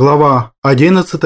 Глава 11.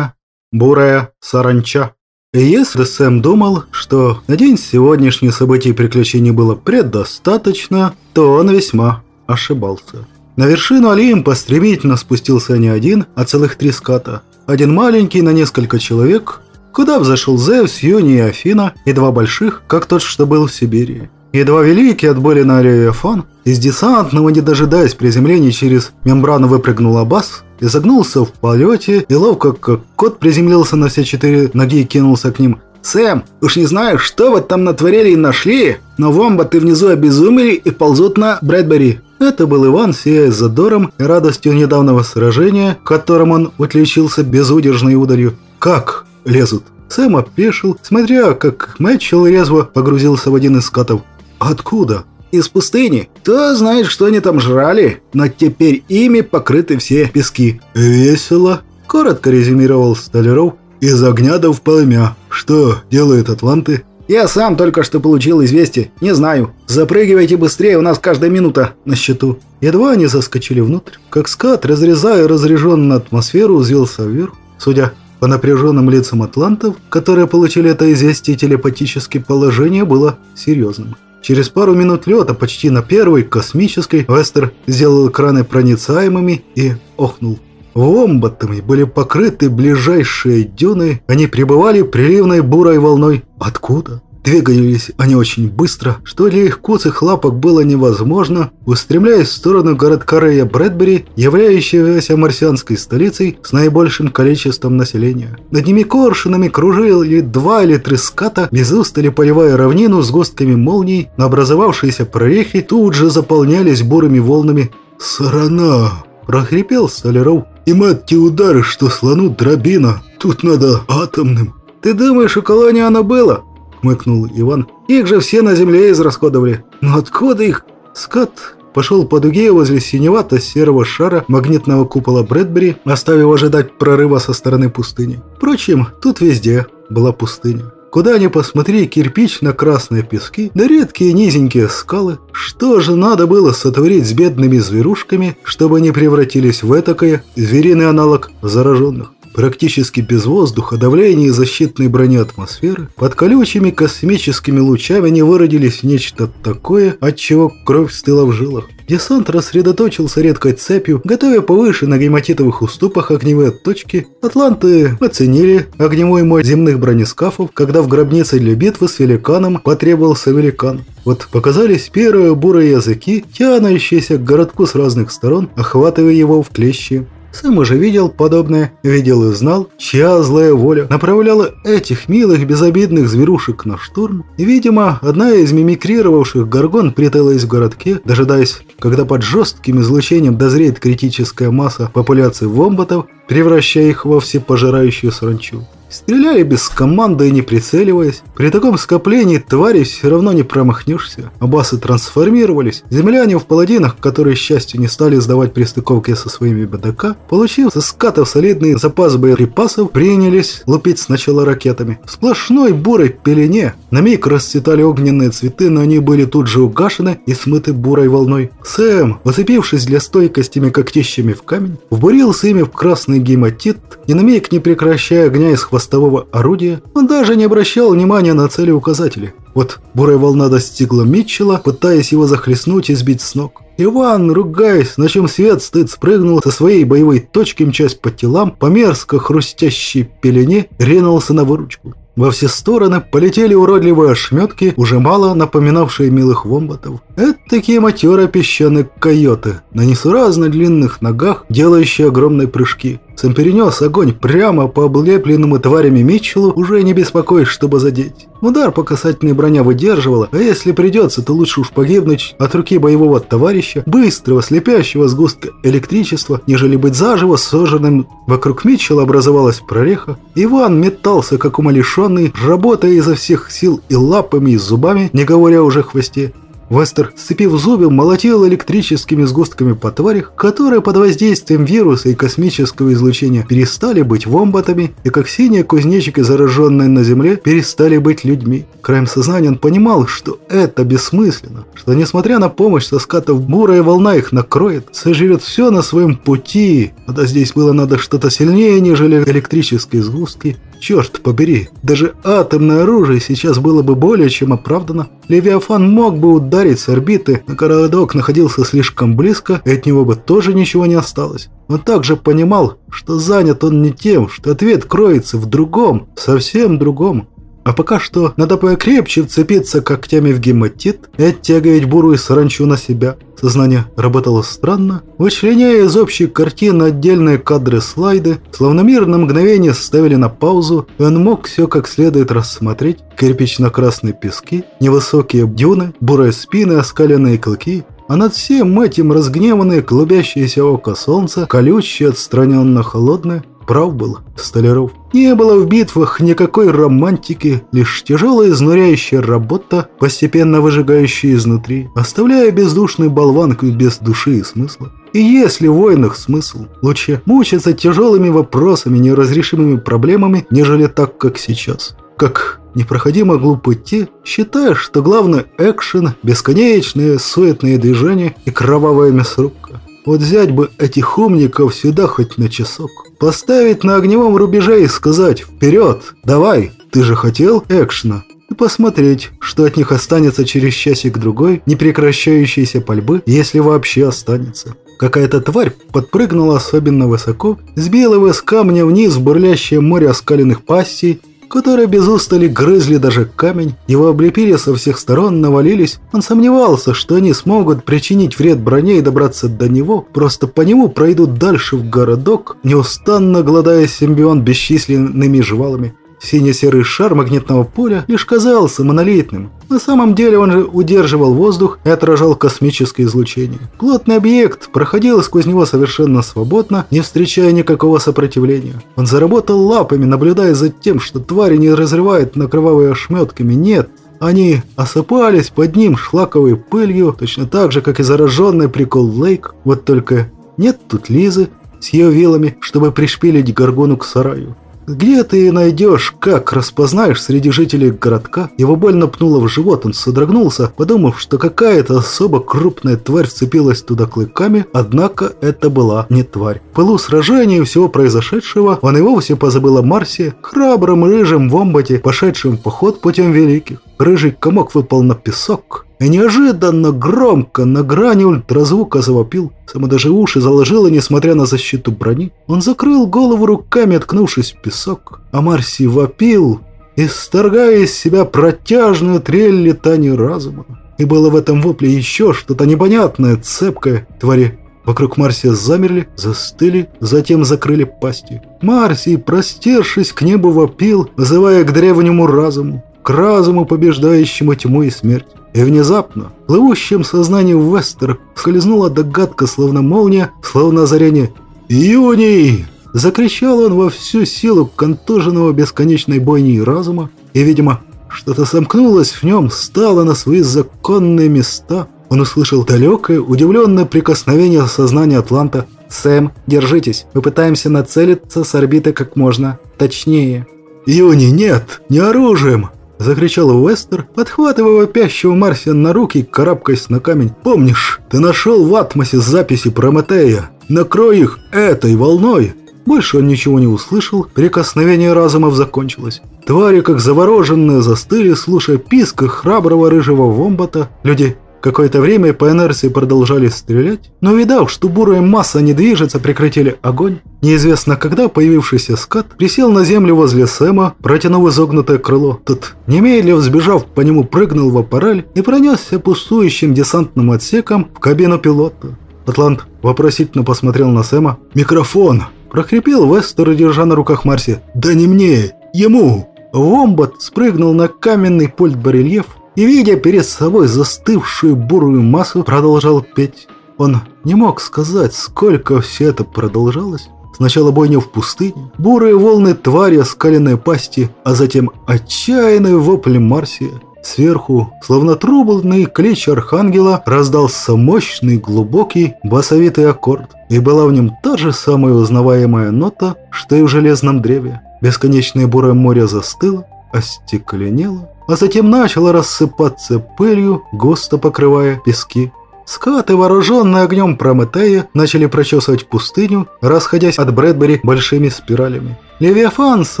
Бурая саранча. И если Сэм думал, что на день сегодняшних событий и приключений было предостаточно, то он весьма ошибался. На вершину Олимпа стремительно спустился не один, а целых три ската. Один маленький на несколько человек, куда взошел Зевс, Юни и Афина, и два больших, как тот, что был в Сибири. Едва великий отбыли на Левиафан, из десантного, не дожидаясь приземления, через мембрану выпрыгнул Аббас, изогнулся в полете и ловко, как кот, приземлился на все четыре ноги и кинулся к ним. «Сэм, уж не знаю, что вы там натворили и нашли, но вомбаты внизу обезумели и ползут на Брэдбери». Это был Иван, сияя задором и радостью недавнего сражения, в котором он отличился безудержной удалью. «Как лезут?» Сэм опешил, смотря, как Мэтчелл резво погрузился в один из скатов. «Откуда?» «Из пустыни. Кто знает, что они там жрали, но теперь ими покрыты все пески». «Весело», – коротко резюмировал Столяров. «Из огня до в полымя. Что делают атланты?» «Я сам только что получил известие. Не знаю. Запрыгивайте быстрее, у нас каждая минута на счету». Едва они заскочили внутрь, как скат, разрезая разряженную атмосферу, взвился вверх. Судя по напряженным лицам атлантов, которые получили это известие телепатически, положение было серьезным. Через пару минут лета почти на первой космической Вестер сделал экраны проницаемыми и охнул. Вомбатами были покрыты ближайшие дюны, они пребывали приливной бурой волной. Откуда? Двигались они очень быстро, что для их куцых лапок было невозможно, устремляясь в сторону городка Рэя Брэдбери, являющегося марсианской столицей с наибольшим количеством населения. Над ними коршунами кружили два или три ската, без устали поливая равнину с густками молний, на образовавшиеся прорехи тут же заполнялись бурыми волнами. «Сарана!» – прохрипел Столяров. «И мать те удары, что слону дробина! Тут надо атомным!» «Ты думаешь, у колонии оно было?» Хмыкнул Иван. «Их же все на земле израсходовали. Но откуда их...» Скот пошел по дуге возле синевато-серого шара магнитного купола Брэдбери, оставив ожидать прорыва со стороны пустыни. Впрочем, тут везде была пустыня. Куда ни посмотри, кирпично-красные пески, да редкие низенькие скалы. Что же надо было сотворить с бедными зверушками, чтобы они превратились в этакое звериный аналог зараженных? Практически без воздуха, давления и защитной брони атмосферы, под колючими космическими лучами они выродились в нечто такое, от чего кровь стыла в жилах. Десант рассредоточился редкой цепью, готовя повыше на гематитовых уступах огневые точки. Атланты оценили огневой мощь земных бронескафов, когда в гробнице для битвы с великаном потребовался великан. Вот показались первые бурые языки, тянущиеся к городку с разных сторон, охватывая его в клещи. Сэм уже видел подобное, видел и знал, чья злая воля направляла этих милых безобидных зверушек на штурм. Видимо, одна из мимикрировавших горгон притаилась в городке, дожидаясь, когда под жестким излучением дозреет критическая масса популяции вомбатов, превращая их во всепожирающую саранчу. Стреляли без команды и не прицеливаясь. При таком скоплении тварей все равно не промахнешься. Абасы трансформировались. Земляне в паладинах, которые, к счастью, не стали сдавать пристыковки со своими БДК, получив со скатов солидный запас боеприпасов, принялись лупить сначала ракетами. В сплошной бурой пелене. На миг расцветали огненные цветы, но они были тут же угашены и смыты бурой волной. Сэм, уцепившись для стойкостями когтищами в камень, вбурился ими в красный гематит, и на миг не прекращая огня хвоста хвостового орудия, он даже не обращал внимания на цели указатели. Вот бурая волна достигла Митчелла, пытаясь его захлестнуть и сбить с ног. Иван, ругаясь, на чем свет стыд, спрыгнул со своей боевой точки, мчась по телам, по мерзко хрустящей пелене, ринулся на выручку. Во все стороны полетели уродливые ошметки, уже мало напоминавшие милых вомбатов. Это такие матерые песчаные койоты, на несуразно длинных ногах, делающие огромные прыжки. Сэм перенес огонь прямо по облепленному тварями Митчеллу, уже не беспокоясь, чтобы задеть. Удар по касательной броня выдерживала, а если придется, то лучше уж погибнуть от руки боевого товарища, быстрого, слепящего сгустка электричества, нежели быть заживо сожженным. Вокруг Митчелла образовалась прореха. Иван метался, как умалишенный, работая изо всех сил и лапами, и зубами, не говоря уже о хвосте. Вестер, сцепив зубы, молотил электрическими сгустками по тварях, которые под воздействием вируса и космического излучения перестали быть вомбатами, и как синие кузнечики, зараженные на Земле, перестали быть людьми. Краем сознания он понимал, что это бессмысленно, что несмотря на помощь со скатов бурая волна их накроет, сожрет все на своем пути, да здесь было надо что-то сильнее, нежели электрические сгустки, Черт побери, даже атомное оружие сейчас было бы более чем оправдано. Левиафан мог бы ударить с орбиты, но городок находился слишком близко, и от него бы тоже ничего не осталось. Он также понимал, что занят он не тем, что ответ кроется в другом, совсем другом. А пока что надо покрепче вцепиться когтями в гематит и оттягивать бурую саранчу на себя. Сознание работало странно, вычленяя из общей картины отдельные кадры-слайды, словно мир на мгновение ставили на паузу, и он мог все как следует рассмотреть. Кирпично-красные пески, невысокие дюны, бурые спины, оскаленные клыки, а над всем этим разгневанное клубящееся око солнца, колючее, отстраненно холодное, Прав был Столяров. Не было в битвах никакой романтики, лишь тяжелая изнуряющая работа, постепенно выжигающая изнутри, оставляя бездушную болванку без души и смысла. И если в войнах смысл, лучше мучиться тяжелыми вопросами, неразрешимыми проблемами, нежели так, как сейчас. Как непроходимо глупо идти, считая, что главное экшен, бесконечные суетные движения и кровавая мясорубка. Вот взять бы этих умников сюда хоть на часок. Поставить на огневом рубеже и сказать «Вперед! Давай! Ты же хотел экшена!» И посмотреть, что от них останется через часик-другой непрекращающейся пальбы, если вообще останется. Какая-то тварь подпрыгнула особенно высоко, сбила его с камня вниз в бурлящее море оскаленных пастей которые без устали грызли даже камень, его облепили со всех сторон, навалились. Он сомневался, что они смогут причинить вред броне и добраться до него, просто по нему пройдут дальше в городок, неустанно гладая симбион бесчисленными жвалами. Сине-серый шар магнитного поля лишь казался монолитным. На самом деле он же удерживал воздух и отражал космическое излучение. Плотный объект проходил сквозь него совершенно свободно, не встречая никакого сопротивления. Он заработал лапами, наблюдая за тем, что твари не разрывают на кровавые ошметками. Нет, они осыпались под ним шлаковой пылью, точно так же, как и зараженный прикол Лейк. Вот только нет тут Лизы с ее вилами, чтобы пришпилить горгону к сараю. Где ты найдешь? Как распознаешь среди жителей городка? Его больно пнуло в живот, он содрогнулся, подумав, что какая-то особо крупная тварь вцепилась туда клыками, однако это была не тварь. В пылу сражения и всего произошедшего он и вовсе позабыл о Марсе, храбром рыжем вомбате, пошедшем в поход путем великих. Рыжий комок выпал на песок, и неожиданно громко на грани ультразвука завопил. Само даже уши заложило, несмотря на защиту брони. Он закрыл голову руками, откнувшись в песок. А Марси вопил, исторгая из себя протяжную трель летания разума. И было в этом вопле еще что-то непонятное, цепкое. Твари вокруг Марсия замерли, застыли, затем закрыли пасти. Марсий, простершись к небу, вопил, вызывая к древнему разуму, к разуму, побеждающему тьму и смерть. И внезапно, в плывущем сознании Вестер, скользнула догадка, словно молния, словно озарение. «Юний!» Закричал он во всю силу контуженного бесконечной бойни разума, и, видимо, что-то сомкнулось в нем, стало на свои законные места. Он услышал далекое, удивленное прикосновение сознания Атланта. «Сэм, держитесь, мы пытаемся нацелиться с орбиты как можно точнее». «Юни, нет, не оружием!» Закричал Уэстер, подхватывая вопящего Марсия на руки, карабкаясь на камень. «Помнишь, ты нашел в Атмосе записи Прометея? Накрой их этой волной!» Больше он ничего не услышал, прикосновение разумов закончилось. Твари, как завороженные, застыли, слушая писк храброго рыжего вомбата. Люди Какое-то время по инерции продолжали стрелять, но видав, что бурая масса не движется, прекратили огонь. Неизвестно когда появившийся скат присел на землю возле Сэма, протянув изогнутое крыло. Тот, немедленно взбежав по нему, прыгнул в аппарель и пронесся пустующим десантным отсеком в кабину пилота. Атлант вопросительно посмотрел на Сэма. «Микрофон!» – прохрипел Вестер, держа на руках Марси. «Да не мне! Ему!» Вомбат спрыгнул на каменный пульт-барельеф, и, видя перед собой застывшую бурую массу, продолжал петь. Он не мог сказать, сколько все это продолжалось. Сначала бойня в пустыне, бурые волны твари, оскаленные пасти, а затем отчаянный вопль Марсия. Сверху, словно трубный клич архангела, раздался мощный, глубокий, басовитый аккорд, и была в нем та же самая узнаваемая нота, что и в железном древе. Бесконечное бурое море застыло, остекленело, а затем начало рассыпаться пылью, густо покрывая пески. Скаты, вооруженные огнем Прометея, начали прочесывать пустыню, расходясь от Брэдбери большими спиралями. Левиафан с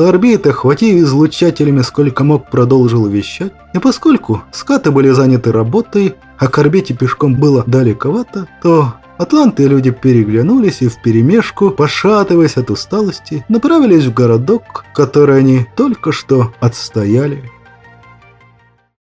орбиты, хватив излучателями сколько мог, продолжил вещать. И поскольку скаты были заняты работой, а к орбите пешком было далековато, то Атланты и люди переглянулись и вперемешку, пошатываясь от усталости, направились в городок, который они только что отстояли.